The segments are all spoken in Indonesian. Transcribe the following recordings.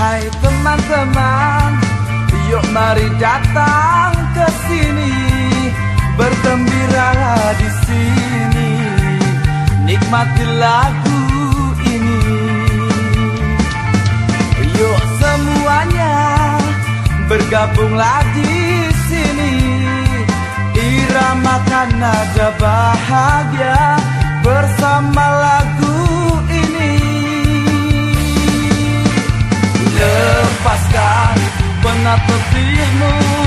Hai teman-teman, yuk mari datang ke sini. Bergembira di sini, nikmati lagu ini. Yuk semuanya bergabunglah di sini, iramakan nada bahagia nato filmu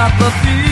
not the fear.